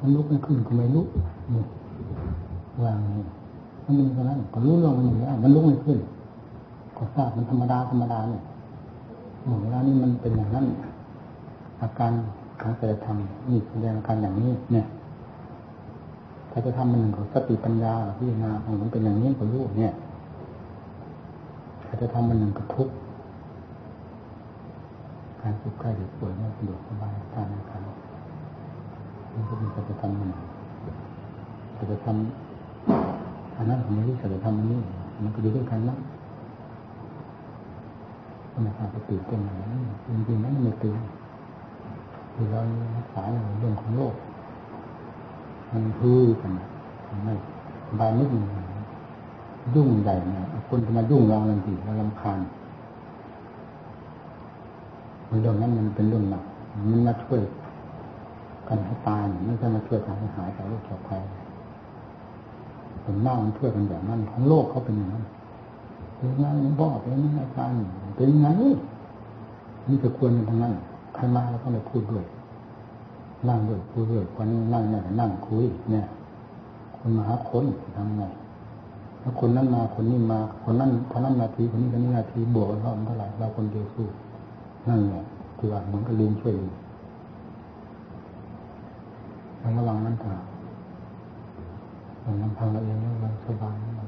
มันลุกไม่ขึ้นก็ไม่ลุกวางนี่มันมีเท่านั้นก็รู้เรื่องมันอยู่แล้วมันลุกไม่ขึ้น ก็ทราบมันธรรมดาธรรมดาเนี่ยหมดเวลานี้มันเป็นอย่างนั้น อาการของแต่ทำนี่แสดงอาการอย่างนี้ เนี่ยถ้าจะทำมันหนึ่งของสติปัญญาพิจารณาของมันเป็นอย่างนี้ก็รู้เนี่ยถ้าจะทำมันหนึ่งกับทุกการสุขใกล้หรือป่วยไม่สะดวกสบายตามอาการ มันก็มีสัจธรรมมันสัจธรรมอันนั้นผมไม่รู้สัจธรรมนี้ มันก็อยู่ด้วยกันนะมันไม่ทราบไปตื่นเต้นอะไรจริงๆนั้นไม่ตื่นคือเรารักษาเรื่องของโลก มันพื้กันไม่บายนิดหนึ่งยุ่งใหญ่เนี่ยคนจะมายุ่งเราทันทีเราลำคาญเรื่องนั้นมันเป็นเรื่องหนักมันมาช่วย กันให้ตายไม่ใช่มาช่วยกันให้หายจากโรคจากภัยส่วนมากมันช่วยกันอย่างนั้นของโลกเขาเป็นอย่างนั้นเป็นไงพ่อเป็นไงอาจารย์เป็นไงนี่จะควรเป็นทางนั้นใครมาแล้วก็เลยพูดด้วยนั่งด้วยพูดด้วยคนนั่งเนี่ยนั่งคุยเนี่ย คนมาหาคนทำไงถ้าคนนั้นมาคนนี้มา คนนั้นคนนั้นนาทีคนนี้คนนี้นาทีบวกกันเท่าไหร่เราคนเดียวสู้นั่นแหละคือว่าเหมือนกับลิงช่วยลิง ต้องระวังนั่นเถอะเราลำพังเราเองแล้วเราสบายเรา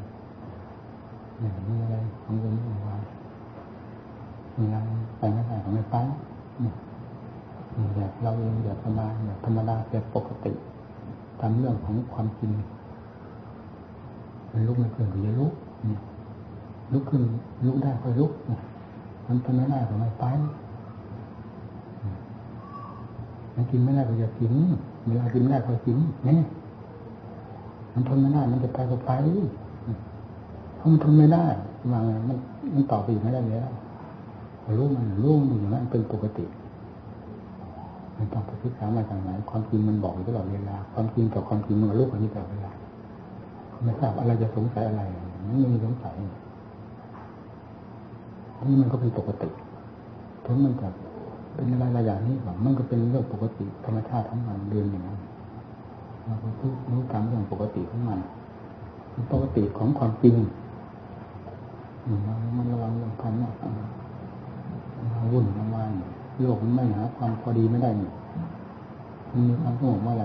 เนี่ยมีอะไรของเราไม่ไหวมีอะไรไปไม่ได้ของไม่ไปเนี่ยแบบเราเองแบบสบาแบบธรรมดาแบบปกติตามเรื่องของความจริงมันลุกไม่เกินหรือจะลุกเนี่ยลุกขึ้นลุกได้ค่อยลุกมันทำไม่ได้ก็ไม่ไปมันกินไม่ได้ก็อย่ากิน เวลากินไม่ได้ก็กินเนี่ยมันทนไม่ได้ มันจะไปก็ไปเพราะมันทนไม่ได้วามันมันต่อไปอีกไม่ได้แล้วรู้มันรู้มันอย่างนั้นเป็นปกติมันต้องไปศึกษามาจากไหนความจริงมันบอกอยู่ตลอดเวลา ความจริงกับความจริงมันก็รู้กันนี้ตลอดเวลาไม่ทราบอะไรจะสงสัยอะไรมันไม่มีสงสัยนี่มันก็เป็นปกติถึงมันจะ เป็นอะไรหลายอย่างนี้แบบมันก็เป็นเรื่องปกติธรรมชาติของมันเดินอย่างนั้นเราก็พูดรู้ตามเรื่องปกติของมันปกติของความจริงมันระวังเรื่องความมากมาวุ่นมาวายโลกมันไม่หาความพอดีไม่ได้นี่มันมีความสงบเมื่อไร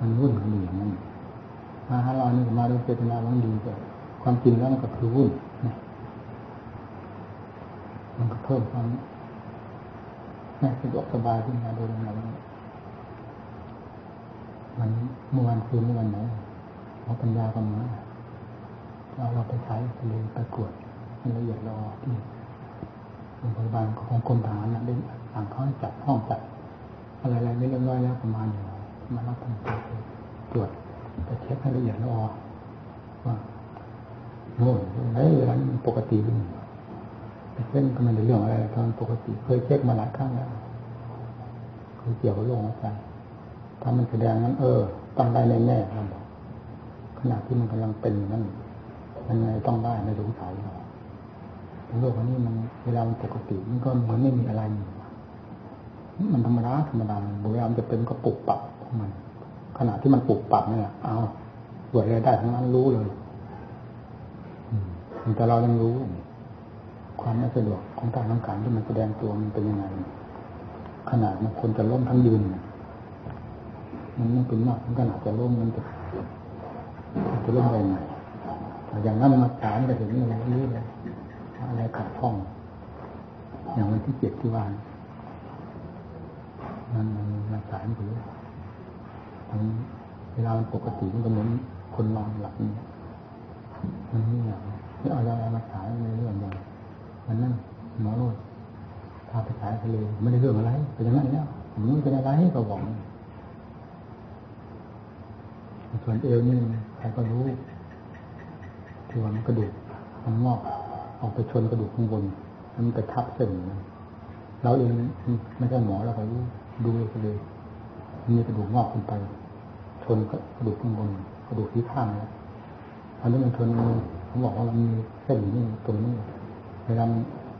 มันวุ่นกันอยู่อย่างนั้นมาหาเรานี่มาด้วยเจตนาวังดีแต่ความจริงแล้วมันก็คือวุ่นมันก็เพิ่มความ น่าสะดวกสบายขึ้นมาโดยลำดับมันเมื่อวันคืนเมื่อวันไหนหมอปัญญาก็มาเราเราไปใช้ทะเลไปกวดให้ละเอียดรอที่โรงพยาบาลของกรมทหารนะได้สั่งเขาให้จัดห้องจัดอะไรๆเรียบร้อยแล้วประมาณอยู่มารับทำตรวจไปเช็คให้ละเอียดรอว่าโน่นไอ้เวลาปกติหรือเเส้นก็ไม่ได้เรื่องอะไรตอนปกติ เคยเช็คมาหลายครั้งแล้วเคยเกี่ยวกับโรคหัวใจถ้ามันแสดงนั้น เออต้องได้แน่ๆเราบขณะที่มันกำลังเป็นนั่นมันไงต้องได้ไม่สงสัยหรอกโลกอันนี้มันเวลามันปกติมันก็เหมือนไม่มีอะไรมันธรรมดาธรรมดาเวลามันจะเป็นก็ปุบปับของมัน ขณะที่มันปุบปรับเนี่ยเอาตรวจอะไรได้ทั้งนั้นรู้เลยแต่เรายังรู้ ความไม่สะดวกของทางร่างกายที่มันแสดงตัวมันเป็นยังไง ขนาดมันคนจะล้มทั้งยืน มันไม่เป็นมากขนาดจะล้มมันจะจะล้มได้ไงอย่างนั้นมาถามจะเห็นอะไรนี้เลยอะไรขัดข้อง อย่างวันที่เจ็ดที่วานมันมันมาสามันถือเวลามันปกติมันก็เหมือนคนนอนหลับมันนี่อย่างนี่เอาอะไรมาสายในเรื่องอย่าง มันนั่นหมอโรดพาไปสายทะเลไม่ได้เรื่องอะไรเป็นอย่างนั้นแล้วผมไม่เป็นอะไรก็บอกส่วนเอวนี่ใครก็รู้ที่ว่ามันกระดูกมันงอกออกไปชนกระดูกข้างบนมันไปทับเส้นเราเองไม่ใช่หมอเราก็รู้ดูเลยมีกระดูกงอกขึ้นไป ชนกระดูกข้างบนกระดูกที่ข้างแล้วอันนี้มันชนเขาบอกว่ามันมีเส้นนี้ตรงนี้ เวลาม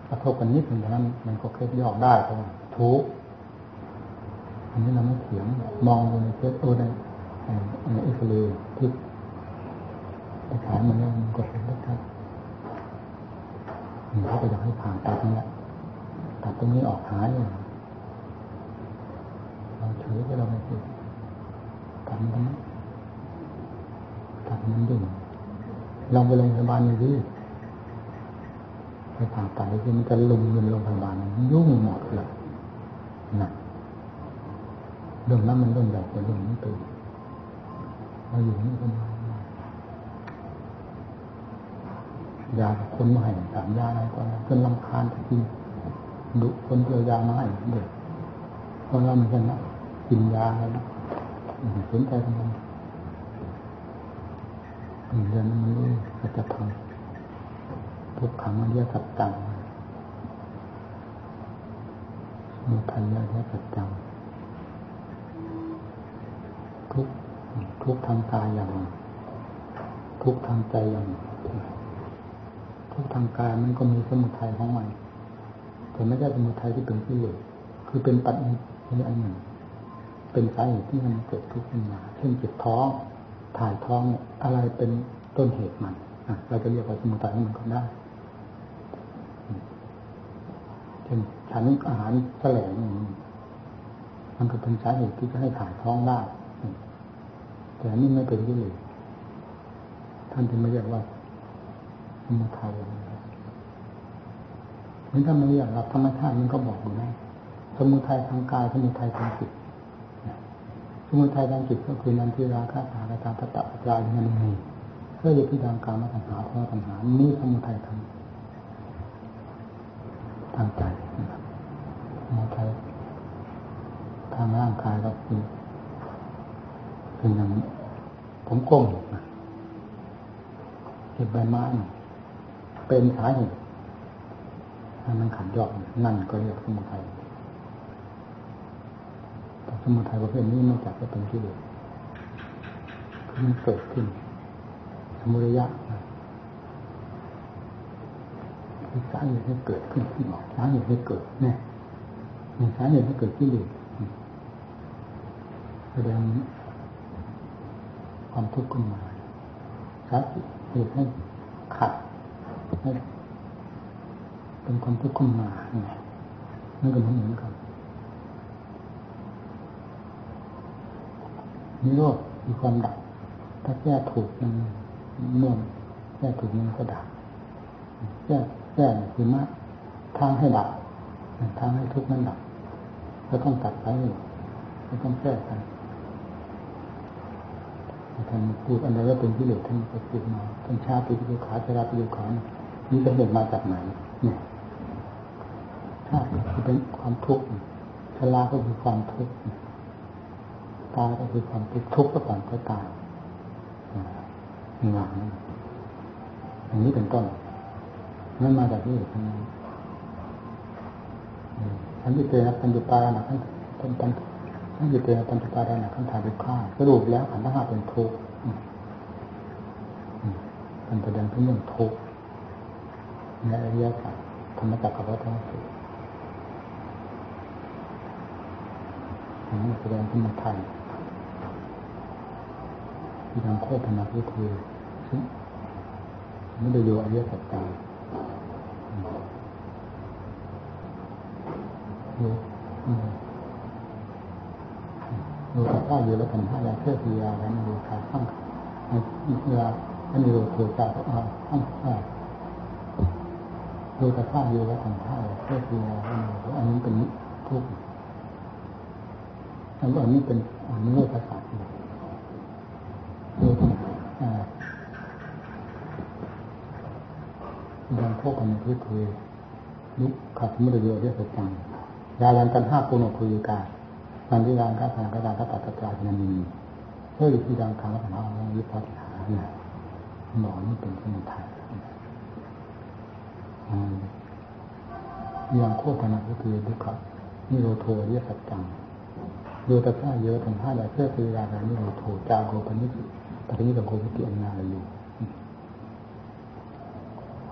กระทบกันนิดหนึ่งเท่านั้น มันก็เคล็ดยอกได้เพราะว่าทุกอันนี้เราไม่เถียงมองดูในเฟซตัวในในเอ็กซเรย์ที่ไปขายมันเนี่ยมันก็เห็นได้ชัดเขาก็อยากให้ผ่านตัดนี้ตัดตรงนี้ออกหายเลยเราถือก็เราไม่ถือตัดมันตัดมันดึงลองไปโรงพยาบาลดูดิ ไปผ่าตัดที่มันจะลุมเงินโรงพยาบาลยุ่งหมดเลยนะเรื่องนั้นมันเรื่องใหญ่กว่าเรื่องนี้ตัวเราอยู่นี่ก็มายาคนมาให้สามยาอะไรก็แล้วจนลำคาญกินดุคนเดียวยามาให้เด็กเพราะว่ามันจะนนะกินยาแล้วสนใจทำไมเรื่องนั้นมันรู้จะทำ ทุกขังมันเรียกสัจจังมีทันเรียสัจจังทุกทุกทางกายอย่าง ทุกทางใจอย่างทุกทางกายมันก็มีสมุทัยของมันแต่ไม่ใช่สมุทัยที่เป็นที่เลยคือเป็นปัจจัยอันหนึ่ง เป็นสาเหตุที่มันเกิดทุกข์ขึ้นมาเช่นเจ็บท้องถ่ายท้องอะไรเป็นต้นเหตุมันเราจะเรียกว่าสมุทัยของมันก็ได้ เช่นฉันอาหารแสลงมันก็เป็นสาเหตุที่จะให้ถ่ายท้องได้แต่นี่ไม่เป็นที่เลยท่านจึงไม่เรียกว่าสมุทัยนี่ถ้าไม่เรียกหลักธรรมชาติมันก็บอกอยู่นะสมุทัยทางกายสมุทัยทางจิตสมุทัยทางจิตก็คือนันทิราคาสารตาตตะปรายมันมีเพื่ออยู่ที่ทางการมาตัญหาเพราะตัญหานี่สมุทัยทาง ทางใจนะครับสมุทัยทางร่างกายก็คือคืออย่างผมก้มเก็บใบไม้เป็นสาเหตุให้มันขัดยอกนั่นก็เรียกสมุทัยแต่สมุทัยประเภทนี้นอกจากจะเป็นที่เดียวคือมันเกิดขึ้นสมุทยะ คือสาเหตุให้เกิดขึ้นขึ้นออกสาเหตุให้เกิดเนี่ยสาเหตุให้เกิดที่เดียวแสดงความทุกข์ขึ้นมาสาเหตุให้ขัดให้เป็นความทุกข์ขึ้นมาเนี่ยนั่นก็เหมือนกันนิโรธมีความดับ ถ้าแก้ถูกมันเมื่อแก้ถูกมันก็ดับแก้ แก้คือมาทางให้ดับทางให้ทุกข์นั้นดับก็ต้องตัดไปก็ต้องแก้กันท่านพูดอะไรก็เป็นกิเลสท่านก็พูดมาท่านชาติปิโยขาชราปิโยขานี่เป็เหตุมาจากไหนเนี่ยชาติคือเป็นความทุกข์ชราก็คือความทุกข์ตายก็คือความทุกข์ทุกข์ก็ก่อนก็ตายงานอย่างนี้เป็นต้น นั่นมาจากที่ทั้งนั้นฉันที่เจอปัญจุปาหนะท่านท่านท่านท่านที่เจอปัญจุปาหนะท่านถ่ายเป็นข้าสรุปแล้วขันธ์ห้าเป็นทุกข์มันแสดงถึงเรื่องทุกข์ในอริยสัจธรรมจักรกับวัฏฏะสุอันนี้แสดงถึงไทยที่ทางโคตรนาพิธีซึ่งไม่ได้ดูอริยสัจตาดู ดูกับข้าอยู่แล้วกันห้ายาเพื่อพิยาแล้วมาดูขาข้างในเวลาอันนี้เราถือจากอ่าข้างอ่าดูกับข้าวอยู่แล้วกันห้ายาเพื่อพิยาแล้วอันนี้เป็นทุกข์อันนี้เป็นอันนี้ภาษาดูที่ยังพ วกกันที่คือลุขัดมุดเดียวเรียกจังยาลันกันห้าปุโนคุยกาปันที่รางกาทางกระดานกระตัดกระจายนันมีเพื่ออยู่ที่ดังคำว่าธรรมะวิปัสสนาเนี่ยหมอนี่เป็นสมุทัยอยังโคตรนะก็คือดุขะนิโรโทเรียสัจจังโยตะ้าเยอะถึงห้าใดเพื่อคือราการนิโรโทจาโกปนิสปนิสโกปติอนาลอยู่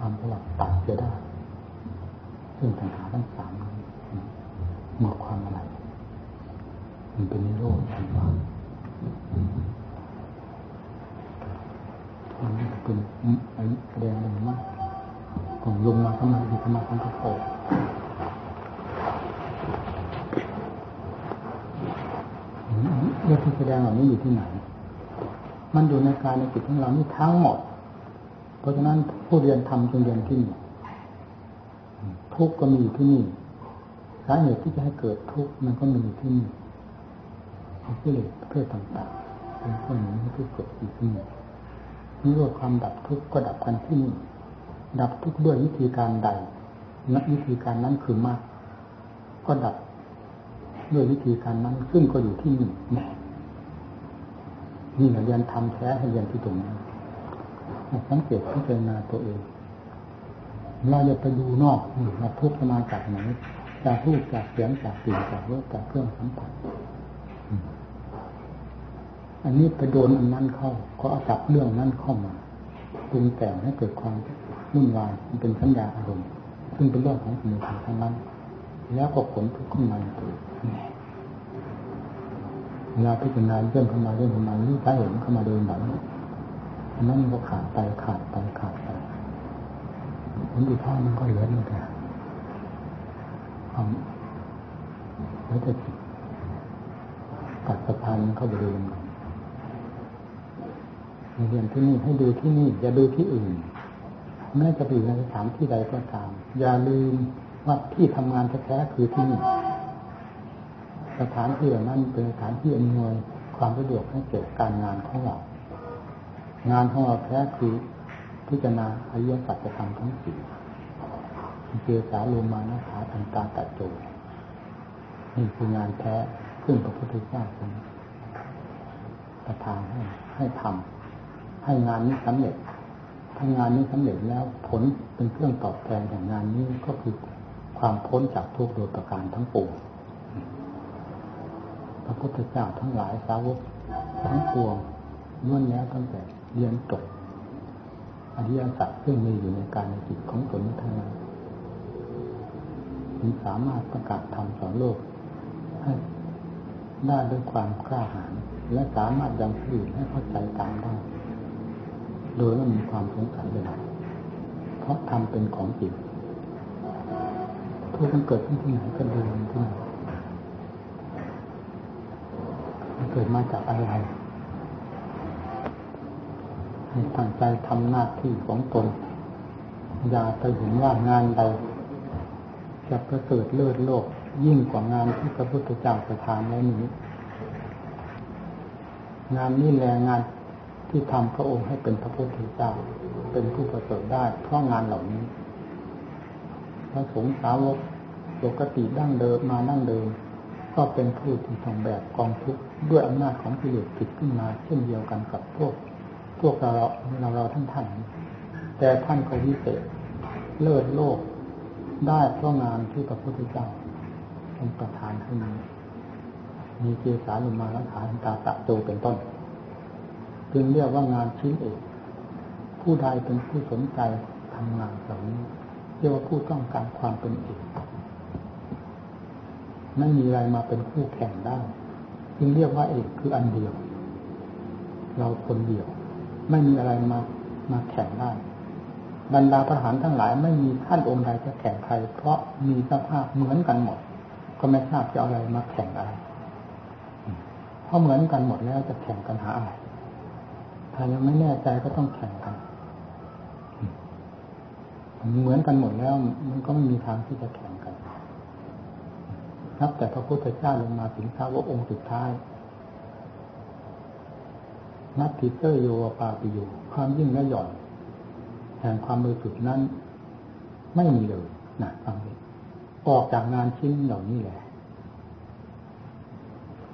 ความสลับตัดเสียได้ซึ่งปัญหาทั้งสามหมดความอะไร มันเป็นนิโรธทันว่ามันเป็นอันแสดงอะไรมากผมลงมาเข้ามาดีเข้ามาทั้งกระโปงเรื่องที่แสดงเหล่านี้อยู่ที่ไหน มันอยู่ในกายในจิตของเรานี่ทั้งหมด เพราะฉะนั้น ผู้เรียนทำจงเรียนที่นี่ทุกข์ก็มีอยู่ที่นี่สาเหตุที่จะให้เกิดทุกข์มันก็มีอยู่ที่นี่กิเลสประเภทต่างๆเป็นข้อนี้ที่เกิดอยู่ที่นี่นิโรธความดับทุกข์ก็ดับกันที่นี่ดับทุกข์ด้วยวิธีการใดนักวิธีการนั้นคือมาก ก็ดับด้วยวิธีการนั้นซึ่งก็อยู่ที่นี่นี่นี่เราเรียนทำแท้ให้เรียนที่ตรงนี้ สังเกตพิจารณาตัวเอง เราจะไปดูนอกเราทุกข์มาจากไหนจากรูปจากเสียงจากกลิ่นจากรสจากเครื่องสัมผัสอันนี้ไปโดนอันนั้นเข้า ก็เอาจับเรื่องนั้นเข้ามาปรุงแต่งให้เกิดความวุ่นวายมันเป็นสัญญาอารมณ์ซึ่งเป็นเรื่องของสมุทัยทั้งนั้น แล้วก็ผลทุกข์ขึ้นมาตัวเวลาพิจารณาเรื่องเข้ามาเรื่องเข้ามานี่ถ้าเห็นเข้ามาโดยหนัง อันนั้นมันก็ขาดไปขาดไปขาดไปผลที่ท่ามันก็เหลือนี่แต่ความแล้วจะตัดสะพานเข้าไปดูมันเรียนที่นี่ให้ดูที่นี่ อย่าดูที่อื่นแม้จะไปอยู่ในสถานที่ใดก็ตาม อย่าลืมว่าที่ทำงานแท้ๆคือที่นี่สถานที่เหล่านั้นเป็นสถานที่อำนวยความสะดวกให้เกิดการงานของเรา งานของเราแท้คือพิจารณาอริยสัจธรรมทั้งสี่เจสาโลมานะขาอันตาตัดโจนี่คืองานแท้ซึ่งพระพุทธเจ้าทรงประทานให้ให้ทำให้งานนี้สำเร็จถ้างานนี้สำเร็จแล้วผลเป็นเครื่องตอบแทนของงานนี้ก็คือความพ้นจากทุกโดยประการทั้งปวงพระพุทธเจ้าทั้งหลายสาวกทั้งปวงล้วนแล้วตั้งแต่ เรียนจบอริยสัจซึ่งมีอยู่ในการในจิตของตนทั้งนั้นถึงสามารถประกาศธรรมสอนโลกให้ได้ด้วยความกล้าหาญและสามารถยังผู้อื่นให้เข้าใจตามได้ โดยไม่มีความสงสัยเลยเพราะทำเป็นของจริงทุกมันเกิดขึ้นที่ไหนก็ดูที่ไหนมันเกิดมาจากอะไร ตั้งใจทำหน้าที่ของตน อย่าไปเห็นว่างานใดจะประเสริฐเลิศโลกยิ่งกว่างานที่พระพุทธเจ้าประทานไว้นี้ งานนี้แรงงานที่ทำพระองค์ให้เป็นพระพุทธเจ้า เป็นผู้ประเสริฐได้เพราะงานเหล่านี้ พระสงฆ์สาวกปกติดั้งเดิมมาดั้งเดิม ก็เป็นผู้ที่ทองแบบกองทุกข์ด้วยอำนาจของกิเลสผิดขึ้นมาเช่นเดียวกันกับพวก พวกเราเราเราท่านท่านแต่ท่านก็วิเศษเลิศโลกได้เพราะงานที่พระพุทธเจ้าเป็นประธานขึ้นมามีเกสาลุมาและฐานตาตะโจเป็นต้น จึงเรียกว่างานชิ้นเอก ผู้ใดเป็นผู้สนใจทำงานเหล่านี้เรียกว่าผู้ต้องการความเป็นเอกไม่มีอะไรมาเป็นคู่แข่งได้ จึงเรียกว่าเอกคืออันเดียว เราคนเดียว ไม่มีอะไรมามาแข่งได้บรรดาทหารทั้งหลายไม่มีท่านองค์ใดจะแข่งใคร เพราะมีสภาพเหมือนกันหมด ก็ไม่ทราบจะเอาอะไรมาแข่งอะไรเพราะเหมือนกันหมดแล้วจะแข่งกันหาอะไรถ้ายังไม่แน่ใจก็ต้องแข่งกันเหมือนกันหมดแล้ว มันก็ไม่มีทางที่จะแข่งกันนับแต่พระพุทธเจ้าลงมาถึงท้าวองค์สุดท้าย นับทิเตอร์โยวปาปิโยความยิ่งและหย่อน แห่งความมือสุดนั้น ไม่มีเลยนะฟังเลยออกจากงานชิ้นเหล่านี้แหละ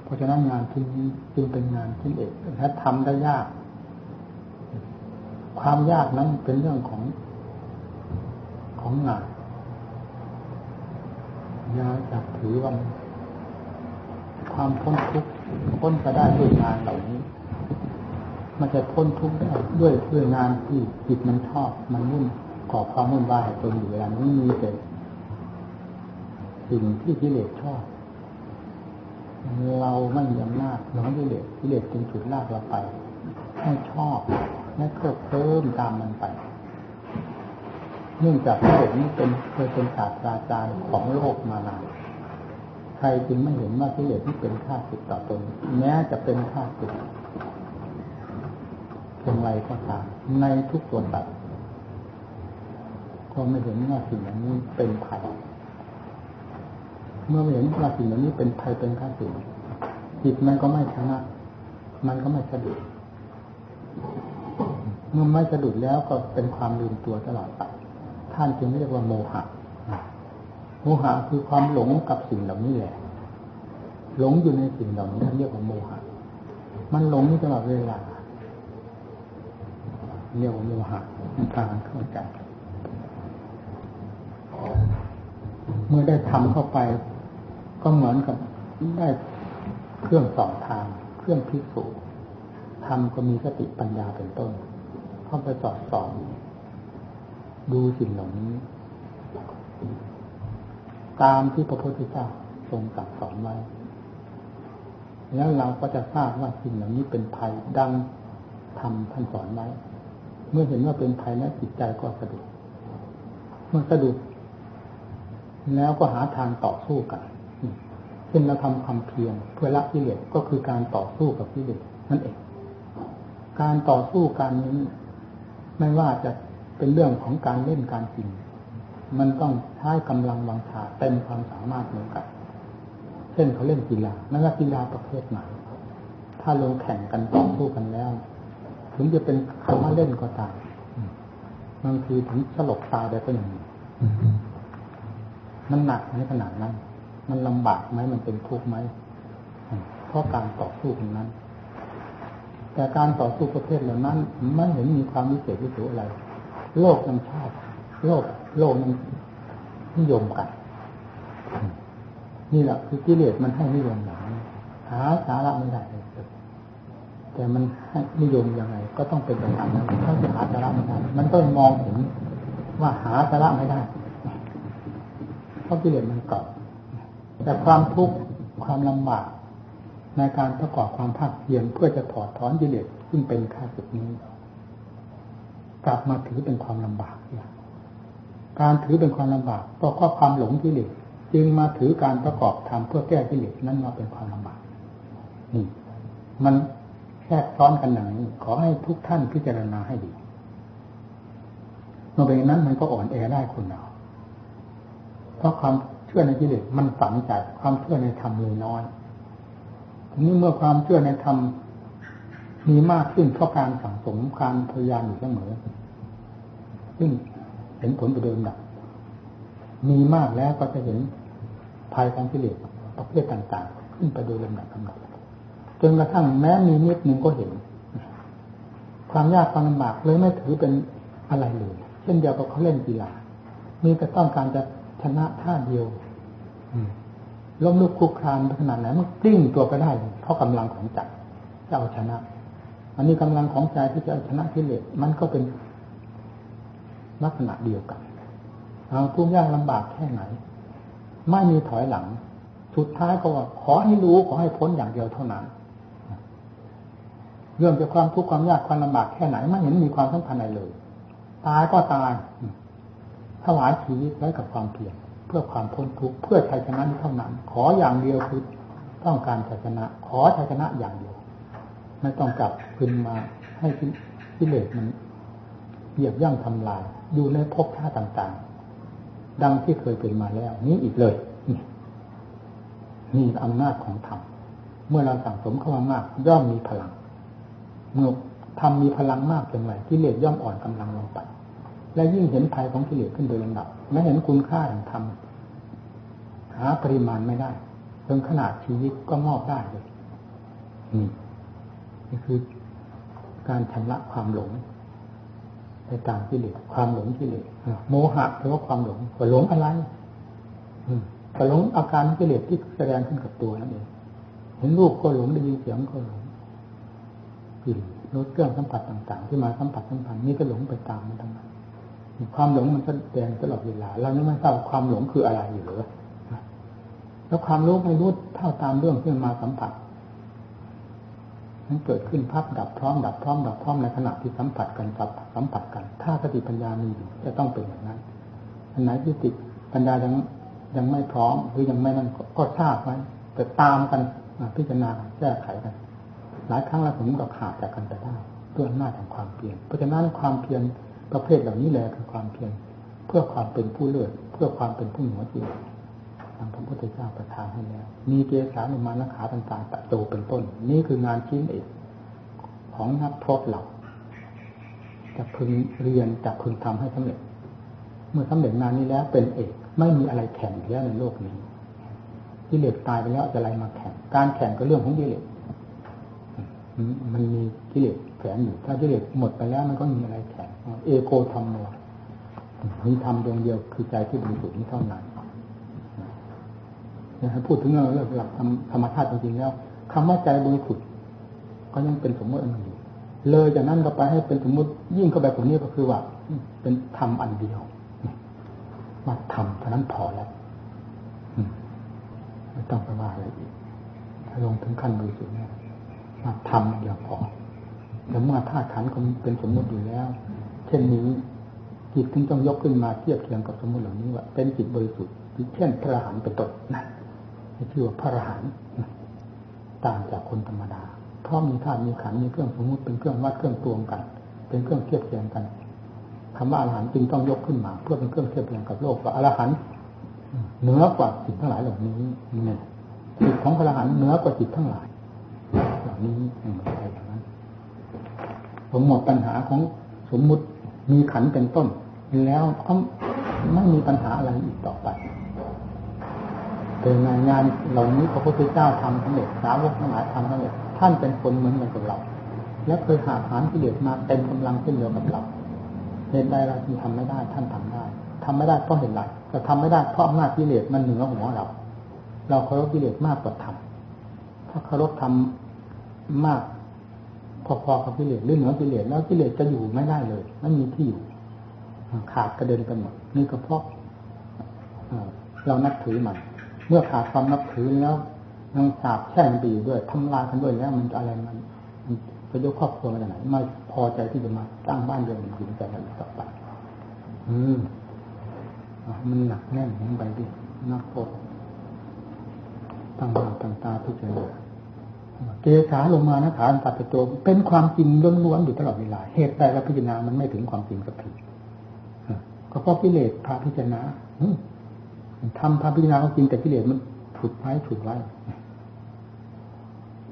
เพราะฉะนั้นงานชิ้นนี้จึงเป็นงานชิ้นเอกและทำได้ยาก ความยากนั้นเป็นเรื่องของของงานอย่าจับถือว่าความพ้นทุกข์พ้นจะได้ด้วยงานเหล่านี้ มันจะพ้นทุกข์ได้ด้วยด้วยงานที่จิตมันชอบ มันนุ่นก่อความวุ่นวายตนอยู่เวลานี้มีแต่สิ่งที่กิเลสชอบ เราไม่มีอำนาจหลงกิเลสกิเลสจึงฉุดลากเราไปให้ชอบและเพิ่มเพิ่มตามมันไป เนื่องจากกิเลสนี้เป็นเคยเป็นศาสตราจารย์ของโลกมานานใครจึงไม่เห็นว่ากิเลสที่เป็นข้าศึกต่อตนแม้จะเป็นข้าศึก พียงไรก็ตามในทุกส่วนตัดก็ไม่เห็นว่าสิ่งเหล่านี้เป็นภัยเมื่อไม่เห็นว่าสิ่งเหล่านี้เป็นภัยเป็นข้าศึกจิตมันก็ไม่ชนะมันก็ไม่สะดุดเมื่อไม่สะดุดแล้วก็เป็นความลืมตัวตลอดไปท่านจึงเรียกว่าโมหะโมหะคือความหลงกับสิ่งเหล่านี้แหละ หลงอยู่ในสิ่งเหล่านี้เรียกว่าโมหะ มันหลงตลอดเวลา เรียกว่าโมหะการเข้าใจเมื่อได้ทำเข้าไป ก็เหมือนกับได้เครื่องสองทาง เครื่องพิสูจน์ทำก็มีสติปัญญาเป็นต้น เข้าไปสอดส่องดูสิ่งเหล่านี้ ตามที่พระพุทธเจ้าทรงสั่งสอนไว้ แล้วเราก็จะทราบว่าสิ่งเหล่านี้เป็นภัยดังทำท่านสอนไว้ เมื่อเห็นว่าเป็นภัยแล้วจิตใจก็สะดุดเมื่อสะดุดแล้วก็หาทางต่อสู้กันเช่นเราทำความเพียรเพื่อละกิเลสก็คือการต่อสู้กับกิเลสนั่นเอง การต่อสู้การนี้ ไม่ว่าจะเป็นเรื่องของการเล่นการกินมันต้องใช้กำลังวังชาเต็มความสามารถเหมือนกัน เช่นเขาเล่นกีฬาไม่ว่ากีฬาประเภทไหน ถ้าลงแข่งกันต่อสู้กันแล้ว ถึงจะเป็นคำว่าเล่นก็ตามบางทีถึงสลบตายได้ก็อย่างนี้มันหนักในขนาดนั้น มันลำบากไหมมันเป็นทุกข์ไหมเพราะการต่อสู้ตรงนั้น แต่การต่อสู้ประเภทเหล่านั้นไม่เห็นมีความวิเศษวิโสอะไร โลกยังชอบโลก โลกยังนิยมกัน นี่แหละคือกิเลสมันให้นิยมอย่างหาสาระไม่ได้เลย แต่มันนิยมยังไง ก็ต้องเป็นแบบนั้นถ้าจะหาสาระไม่ได้มันต้องมองเห็นว่าหาสาระไม่ได้เพราะกิเลสมันเกาแต่ความทุกข์ความลำบากในการประกอบความภาคเพียรเพื่อจะถอดถอนกิเลสซึ่งเป็นข้าศึกนี้ กลับมาถือเป็นความลำบากการถือเป็นความลำบากเพราะข้อความหลงกิเลสจึงมาถือการประกอบทำเพื่อแก้กิเลสนั้นมาเป็นความลำบากนี่มัน ทรกซ้อนกันอย่างนี้ ขอให้ทุกท่านพิจารณาให้ดีเมื่อเป็นนั้นมันก็อ่อนแอได้คนเราเพราะความเชื่อในกิเลสมันฝังใจความเชื่อในธรรมมีน้อยทีนี้เมื่อความเชื่อในธรรมมีมากขึ้นเพราะการสั่งสมการพยายามอยู่เสมอ ซึ่งเห็นผลไปโดยลำดับมีมากแล้วก็จะเห็นภัยของกิเลสประเภทต่าง ๆ ขึ้นไปโดยลำดับลำดับ จนกระทั่งแม้มีนิดหนึ่งก็เห็น ความยากความลำบากเลยไม่ถือเป็นอะไรเลยเช่นเดียวกับเขาเล่นกีฬา มีแต่ต้องการจะชนะท่าเดียวล้มลุกคุกคานขนาดไหนมันกลิ้งตัวไปได้ เพราะกำลังของใจจะเอาชนะ อันนี้กำลังของใจที่จะเอาชนะกิเลสมันก็เป็นลักษณะเดียวกันเอาทุกยากลำบากแค่ไหน ไม่มีถอยหลัง สุดท้ายก็ว่าขอให้รู้ขอให้พ้นอย่างเดียวเท่านั้น เรื่องจะความทุกข์ความยากความลำบากแค่ไหนไม่เห็นมีความสำคัญอะไรเลยตายก็ตายถวายชีวิตไว้กับความเพียรเพื่อความพ้นทุกข์เพื่อชัยชนะนี้เท่านั้น ขออย่างเดียวคือต้องการชัยชนะ ขอชัยชนะอย่างเดียวไม่ต้องกลับคืนมาให้กิเลสมันเหยียบย่ำทำลายอยู่ในภพชาติต่างๆ ดังที่เคยเป็นมาแล้ว นี้อีกเลยนี่อำนาจของธรรมเมื่อเราสั่งสมเข้ามามากย่อมมีพลัง เมื่อทำมีพลังมากเพียงไรกิเลสย่อมอ่อนกำลังลงไป และยิ่งเห็นภัยของกิเลสขึ้นโดยลำดับและเห็นคุณค่าแห่งธรรมหาปริมาณไม่ได้จนขนาดชีวิตก็มอบได้เลยนี่นี่คือการชำระความหลงในตามกิเลสความหลงกิเลสโมหะแปลว่าความหลงว่หลงอะไรก็หลงอาการกิเลสที่แสดงขึ้นกับตัวนั่นเองเห็นรูปก็หลงได้ยินเสียงก็หลง กลิ่นรสเครื่องสัมผัสต่างๆ ที่มาสัมผัสสัมพันธ์นี่ก็หลงไปตามมันทั้งนั้นความหลงมันแดงตลอดเวลา เรายังไม่ทราบความหลงคืออะไรอยู่หรือแล้วความรู้ไม่รู้เท่าตามเรื่องที่มาสัมผัสมันเกิดขึ้นพับดับพร้อมดับพร้อมดับพร้อมในขณะที่สัมผัสกันสับสัมผัสกัน ถ้าสติปัญญามีอยู่จะต้องเป็นอย่างนั้นอันไหนที่ติดปัญญายังยังไม่พร้อมหรือยังไม่นั่นก็ทราบไว้แต่ตามกันพิจารณาแก้ไขกัน หลายครั้งแล้วผมก็ขาดจากกันไปได้ด้วยอำนาจของความเพียรเพราะฉะนั้นความเพียรประเภทเหล่านี้แหละคือความเพียรเพื่อความเป็นผู้เลิศเพื่อความเป็นผู้เหนือจริงทางพระพุทธเจ้าประทานให้แล้ว มีเกสานุมานะขาต่างๆตะโตเป็นต้น นี่คืองานชิ้นเอกของนักโทษเราจะพึงเรียนจะพึงทำให้สำเร็จ เมื่อสำเร็จงานนี้แล้วเป็นเอกไม่มีอะไรแข่งแล้วในโลกนี้กิเลสตายไปแล้วจะอะไรมาแข่งการแข่งก็เรื่องของกิเลส มันมีกิเลสแฝงอยู่ ถ้ากิเลสหมดไปแล้วมันก็มีอะไรแข่งเอโกธรรมโมมีธรรมดวงเดียวคือใจที่บริสุทธิ์นี้เท่านั้นนะพูดถึงเรื่องหลักธรรมชาติจริงๆแล้วคำว่าใจบริสุทธิ์ก็ยังเป็นสมมติอันหนึ่งอยู่เลยจากนั้นก็ไปให้เป็นสมมติยิ่งเข้าไปตรงนี้ก็คือว่า เป็นธรรมอันเดียวว่าธรรมเท่านั้นพอแล้วไม่ต้องไปว่าอะไรอีกถ้าลงถึงขั้นบริสุทธิ์เนี่ย ว่าธรรมเดียวพอแต่เมื่อธาตุขันก็เป็นสมมติอยู่แล้ว เช่นนี้จิตถึงต้องยกขึ้นมาเทียบเทียงกับสมมติเหล่านี้ว่าเป็นจิตบริสุทธิ์เช่นพระอรหันต์เป็นต้นนั่นชื่อว่าพระอรหันต์ต่างจากคนธรรมดาเพราะมีธาตุมีขันมีเครื่องสมมุติเป็นเครื่องวัดเครื่องตวงกัน เป็นเครื่องเทียบเทียงกันคำว่าอรหันต์จึงต้องยกขึ้นมา เพื่อเป็นเครื่องเทียบเทียงกับโลกว่าอรหันต์เหนือกว่าสิ่งทั้งหลายเหล่านี้นี่จิตของพระอรหันต์เหนือกว่าจิตทั้งหลาย เหล่านี้อะไรอย่างนั้นผมหมดปัญหาของสมมุติมีขันเป็นต้น แล้วก็ไม่มีปัญหาอะไรอีกต่อไปเป็นงานงานเหล่านี้พระพุทธเจ้าทำสำเร็จสาวกทั้งหลายทำสำเร็จท่านเป็นคนเหมือนกันกับเรา และเคยหาฐานกิเลสมาเต็มกำลังเช่นเดียวกับเราเหตุใดเราจึงทำไม่ได้ ท่านทำได้ทำไม่ได้เพราะเห็นไรแต่ทำไม่ได้เพราะอำนาจกิเลสมันเหนือหัวเรา เราเคารพกิเลสมากกว่าธรรม ถ้าเคารพธรรมมาก พอๆกับกิเลสหรือเหนือกิเลสแล้วกิเลสจะอยู่ไม่ได้เลยไม่มีที่อยู่ขาดกระเด็นกันหมดนี่ก็เพราะเรานับถือมัน เมื่อขาดความนับถือแล้วยังสาบแช่งดีด้วยทำลายกันด้วยแล้วมันอะไรมันจะยกครอบครัวมาจากไหนไม่พอใจที่จะมาตั้งบ้านเรือนอยู่ในใจกันต่อไปอืมมันหนักแน่นลงไปดินักโทษตั้งหน้าตั้งตาพิจารณาง เกษาลงมานะฐานตัดไปตัวเป็นความจริงล้วนๆอยู่ตลอดเวลา เหตุใดเราพิจารณามันไม่ถึงความจริงสักทีก็เพราะกิเลสพาพิจารณาทำพาพิจารณาก็จริงแต่กิเลสมันฉุดไว้ฉุดไว้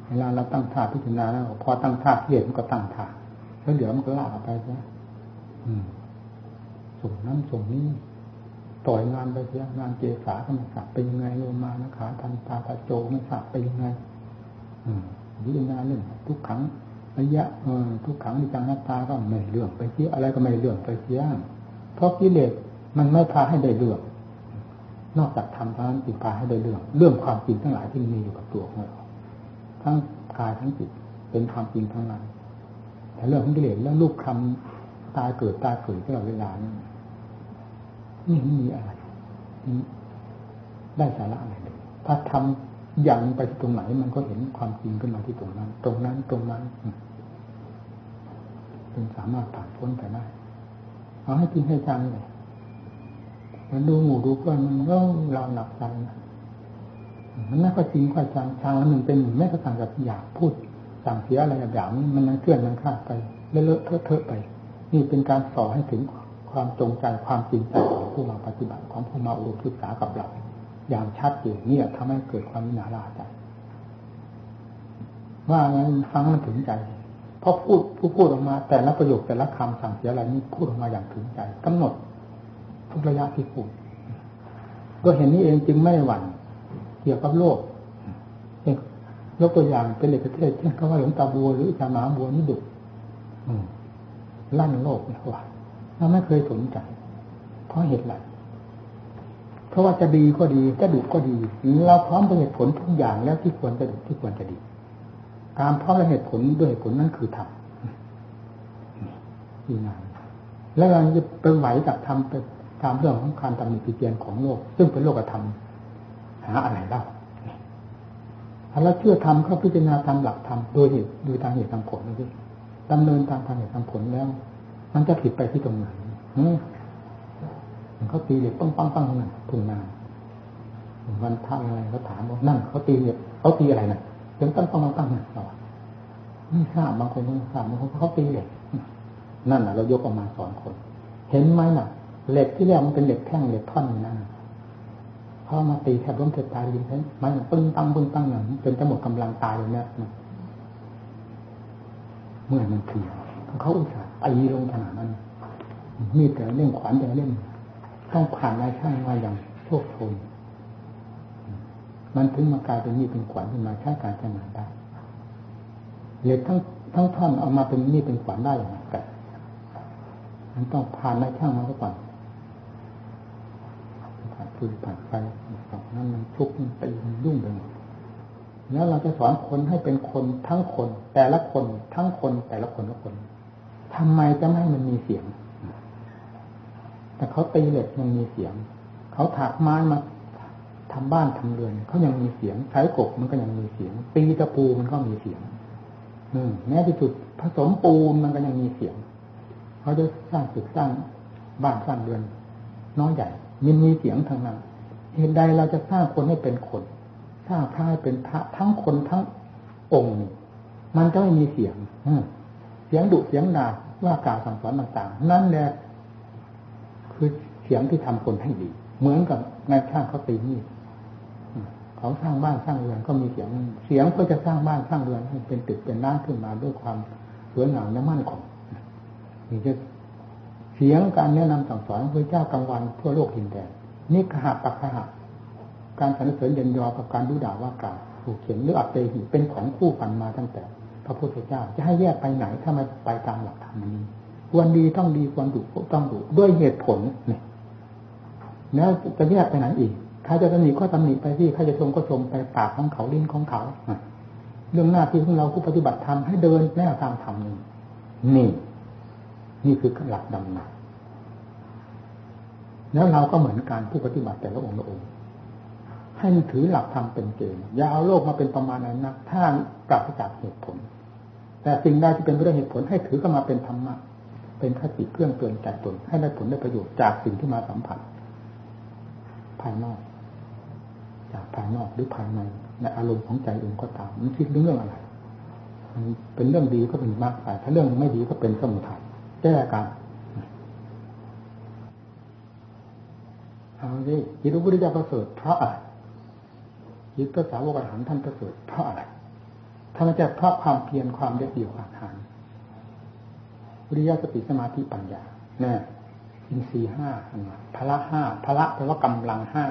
เวลาเราตั้งท่าพิจารณาแล้วพอตั้งท่ากิเลสมันก็ตั้งท่าแล้วเดี๋ยวมันก็ลากไปใช่ส่งนั้นส่งนี้ต่อยงานไปเสียงานเจสาธรรมศักดิ์เป็นยังไงโลมานะขาทันตาตาโจไม่ทราบเป็นยังไง พิจารณาเรื่องทุกขังระยะทุกขังในจังหน้าตาก็ไม่เรื่องไปเสียอะไรก็ไม่เรื่องไปเสียเพราะกิเลสมันไม่พาให้ได้เรื่องนอกจากทำเท่านั้นจึงพาให้ได้เรื่อง เรื่องความจริงทั้งหลายที่มีอยู่กับตัวของเราทั้งกายทั้งจิตเป็นความจริงทั้งนั้นแต่เรื่องของกิเลสเรื่องลูกคำตายเกิดตายเกิดตลอดเวลานี่นี่มีอะไรได้สาระอะไรเลยถ้าทำ ย่างไปที่ตรงไหนมันก็เห็นความจริงขึ้นมาที่ตรงนั้น ตรงนั้นตรงนั้นจึงสามารถผ่านพ้นไปได้เอาให้จริงให้จังเลยมันดูหมู่ดูเพื่อนมันก็เราหนักใจนะมันไม่ค่อยจริงค่อยจังทางแล้วมันเป็นหนึ่แม้กระทั่งกับอยากพูดสั่งเสียอะไรอย่างมันมันเคลื่อนมันข้าไปเลอะเทอะเทอะไป นี่เป็นการสอนให้ถึงความจงใจความจริงใจของผู้มาปฏิบัติของผู้มาอุศึกษากับเรา อย่างชัดเจนนี่ยทำให้เกิดความหนาลาใจว่างั้นฟังมันถึงใจ เพราะพูดผู้พูดออกมา แต่ละประโยคแต่ละคำสั่งเสียอะไรนี่พูดออกมาอย่างถึงใจกำหนด ทุกระยะที่พูดก็เห็นนี้เองจึงไม่หวั่นเกี่ยวกับโลกยกตัวอย่างเป็นเด็กประเทศเช่นเขาว่าหลวงตาบัวหรือชาหมาบัวนี่ดุลั่นโลกนะว่าเราไม่เคยสนใจเพราะเหตุไร ราะว่าจะดีก็ดีจะดุก็ดี เราพร้อมด้วยเหตุผลทุกอย่างแล้วที่ควรจะดุที่ควรจะดี การพร้อมและเหตุผลด้วยเหตุผลนั่นคือธรรมที่นั่นแล้วเราจะไปไหวกับธรรมไปตามเรื่องของการตำหนิติเตียนของโลก ซึ่งเป็นโลกธรรมหาอะไรเล่าถ้าเราเชื่อทำเข้าพิจารณาตามหลักธรรมโดยเหตุโดยทางเหตุทางผลนี่ดำเนินตามทางเหตุทางผลแล้ว มันจะผิดไปที่ตรงไหน เขาตีเหล็กปังปังปังนั่นทุ่งนาวันพระอะไรเขาถามว่านั่นเขาตีเหล็กเขาตีอะไรนะถึงตั้งปังปังปังนั่นเราไม่ทราบบางคนไม่ทราบบางคนเขาตีเหล็กนั่นแหละเรายกออกมาสอนคน เห็นไหมน่ะเหล็กที่แรกมันเป็นเหล็กแท่งเหล็กท่อนนั่นพอมาตีแทบล้มเทบตายยิงเห็นมันปึ้งตั้งปึ้งตั้งอย่างจนจะหมดกำลังตายเลยเนี่ยเมื่อมันเพียเขาอุตส่าห์ตีลงขนาดนั้นมีแต่เรื่องขวานแต่เรื่อง ต้องผ่านนายช่างมาอย่างโชคโชนมันถึงมากลายเป็นมีดเป็นขวานขึ้นมาใช้การใช้งานได้เหล็กทั้งทั้งท่อนเอามาเป็นมีดเป็นขวานได้อย่างไรกันมันต้องผ่านนายช่างมาก่อนผ่านฟืนผ่านไฟสองนั้นมันทุกมันตีมันยุ่งไปหมดแล้วเราจะสอนคนให้เป็นคนทั้งคน แต่ละคนทั้งคนแต่ละคนละคนทำไมจะไม่ให้มันมีเสียง แต่เขาตีเหล็กยังมีเสียง เขาถากไม้มาทำบ้านทำเรือนเขายังมีเสียงใช้กบมันก็ยังมีเสียง ตีตะปูมันก็มีเสียง อืมแม้ที่สุดผสมปูนมันก็ยังมีเสียง เขาจะสร้างตึกสร้างบ้านสร้างเรือน น้อยใหญ่มันมีเสียงทางนั้นเหตุใดเราจะสร้างคนให้เป็นคน สร้างพระให้เป็นพระทั้งคนทั้งองค์ มันก็ไม่มีเสียงเสียงดุเสียงด่าว่ากล่าวสั่งสอนต่างๆ นั่นแหละ คือเสียงที่ทำคนให้ดี เหมือนกับนายช่างเขาตีนี่เขาสร้างบ้านสร้างเรือนก็มีเสียง เสียงก็จะสร้างบ้านสร้างเรือนให้เป็นตึกเป็นร้านขึ้นมาด้วยความสวยงามและมั่นคงนี่จะเสียงการแนะนำสั่งสอนพระเจ้ากลางวันทั่วโลกทินแดนนี่ขหาปักขหาการสรรเสริญเย็นยอกับการดูด่าว่ากล่าวถูกเขียนหรืออัปเตหิเป็นของคู่กันมาตั้งแต่ พระพุทธเจ้าจะให้แยกไปไหนถ้าไม่ไปตามหลักธรรมนี้ ควรดีต้องดีควรดุต้องดุด้วยเหตุผลเนี่ยแล้วจะแยกไปไหนอีกใครจะตำหนิก็ตำหนิไปที่ใครจะชมก็ชมไปปากของเขาลิ้นของเขาเรื่องหน้าที่ของเราผู้ปฏิบัติธรรมให้เดินแนวตามธรรมนี่นี่ นี่คือหลักดำนินแล้วเราก็เหมือนกันผู้ปฏิบัติแต่ละองค์ละองค์ให้ถือหลักธรรมเป็นเกณฑ์อย่าเอาโลกมาเป็นประมาณนั้นนะถ้าปราศจากเหตุผล แต่สิ่งใดที่เป็นเรื่องเหตุผลให้ถือก็มาเป็นธรรมะ เป็นคติเครื่องเตือนใจตนให้ได้ผลได้ประโยชน์จากสิ่งที่มาสัมผัส ภายนอก จากภายนอกหรือภายในในอารมณ์ของใจเองก็ตามมันคิดเรื่องอะไรมันเป็นเรื่องดีก็เป็นมากไปถ้าเรื่องไม่ดีก็เป็นสมุทัยแก้กันเอาสิจิตพระพุทธเจ้าประเสริฐเพราะอะไรจิตพระสาวกอรหันท่านประเสริฐเพราะอะไรท่านจะเพราะความเพียรความเด็ดเดี่ยวอาหาร วิริยะสติสมาธิปัญญาเนี่ยอินทรีห้าพละห้าพละแปลว่ากำลังห้า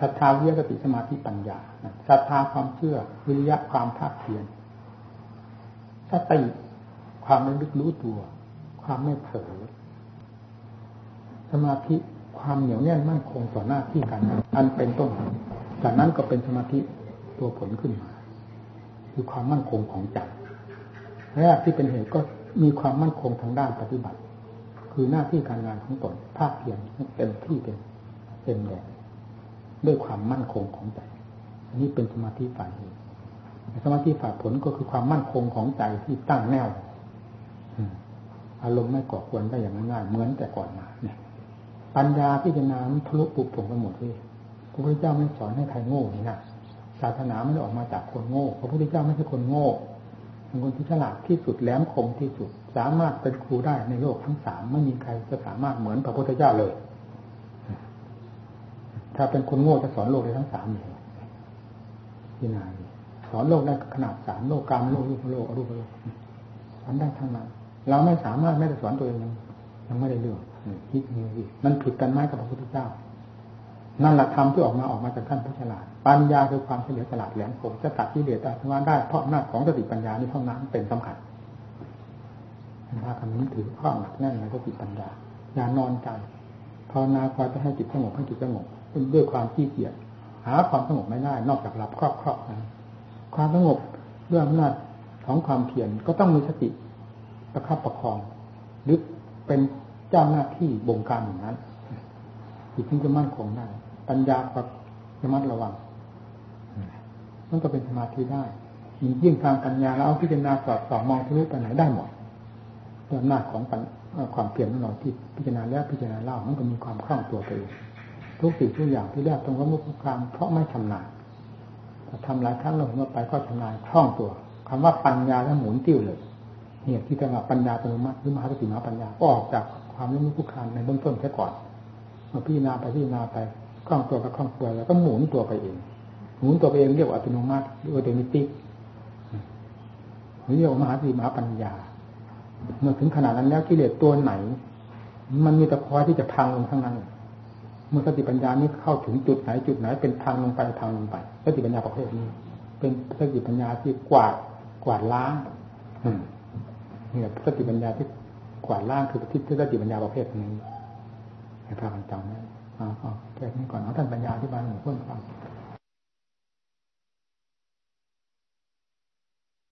ศรัทธาวิริยะสติสมาธิปัญญาศรัทธาความเชื่อวิริยะความภาคเพียรสติความระลึกรู้ตัว ความไม่เผลอสมาธิความเหนียวแน่นมั่นคงต่อหน้าที่การงานอันเป็นต้นจากนั้นก็เป็นสมาธิตัวผลขึ้นมา คือความมั่นคงของใจแรกที่เป็นเหตุก็ มีความมั่นคงทางด้านปฏิบัติ คือหน้าที่การงานของตนภาคเพียรเต็มที่เป็นเต็มแรงด้วยความมั่นคงของใจอันนี้เป็นสมาธิฝ่ายเหตุสมาธิฝ่ายผลก็คือความมั่นคงของใจที่ตั้งแนวอารมณ์ไม่ก่อควรได้อย่างง่ายเหมือนแต่ก่อนมาเนี่ย ปัญญาพิจารณาทะลุปุบผงไปหมดเลยพระพุทธเจ้าไม่สอนให้ใครโง่นี่นะศาสนาไม่ได้ออกมาจากคนโง่พระพุทธเจ้าไม่ใช่คนโง่ เป็นคนที่ฉลาดที่สุดแหลมคมที่สุด สามารถเป็นครูได้ในโลกทั้งสามไม่มีใครจะสามารถเหมือนพระพุทธเจ้าเลย ถ้าเป็นคนโง่จะสอนโลกได้ทั้งสามเลยที่นายสอนโลกได้ขนาดสามโลกกรรมโลกรูปโลกอรูปโลกสอนได้ทั้งนั้นเราไม่สามารถไม่ได้สอนตัวเองยังไม่ได้เรื่องคิดนี้มันผิดกันไหมกับพระพุทธเจ้า นั่นแหละธรรมที่ออกมาออกมาจากท่านผู้ฉลาด ปัญญาคือความเฉลียวฉลาดแหลมคมจะตัดที่เดชอาสวะได้เพราะอำนาจของสติปัญญานี้เท่านั้นเป็นสำคัญถ้าคำนี้ถือข้อหนักแน่นในสติปัญญาอย่านอนใจภาวนาคอยจะให้จิตสงบให้จิตสงบด้วยความขี้เกียจหาความสงบไม่ได้นอกจากหลับครอบครอบนะความสงบด้วยอำนาจของความเพียรก็ต้องมีสติประคับประคองหรือเป็นเจ้าหน้าที่บงการอย่างนั้นจิตถึงจะมั่นคงได้ ปัญญากับระมัดระวังมันก็เป็นสมาธิได้ยิ่งทางปัญญาเราเอาพิจารณาสอดส่องมองทะลุไปไหนได้หมดด้วยอำนาจของความเปลี่ยนของเราที่พิจารณาแล้วพิจารณาเล่ามันก็มีความคล่องตัวไปเองทุกสิ่งทุกอย่างที่แรกตรงกับมุขคามเพราะไม่ชำนาญทำหลายครั้งลงมาไปก็ชำนาญคล่องตัวคำว่าปัญญาแล้วหมุนติ้วเลยเหตุที่จะมาปัญญาตรงมาหรือมหาสติมหาปัญญาก็ออกจากความล้มลุกคานในเบื้องต้นแค่ก่อนมาพิจารณาไปพิจารณาไป ล่องตัวกับคล่องตัวแล้วก็หมุนตัวไปเอง หมุนตัวไปเองเรียกว่าอัตโนมัติหรืออัตโนมัติเรียกว่ามหาสติมหาปัญญา เมื่อถึงขนาดนั้นแล้วกิเลสตัวไหน มันมีแต่คอยที่จะพังลงทั้งนั้น เมื่อสติปัญญานี้เข้าถึงจุดไหนจุดไหน เป็นทางลงไปทางลงไปสติปัญญาประเภทนี้ เป็นสติปัญญาที่กวาดกวาดล้างเนี่ยสติปัญญาที่กวาดล้างคือที่สติปัญญาประเภทนี้ให้พากันจำนะเอา เทศนี้ก่อนเอาท่านปัญญาอภิบายหนึ่งพ่คฟัง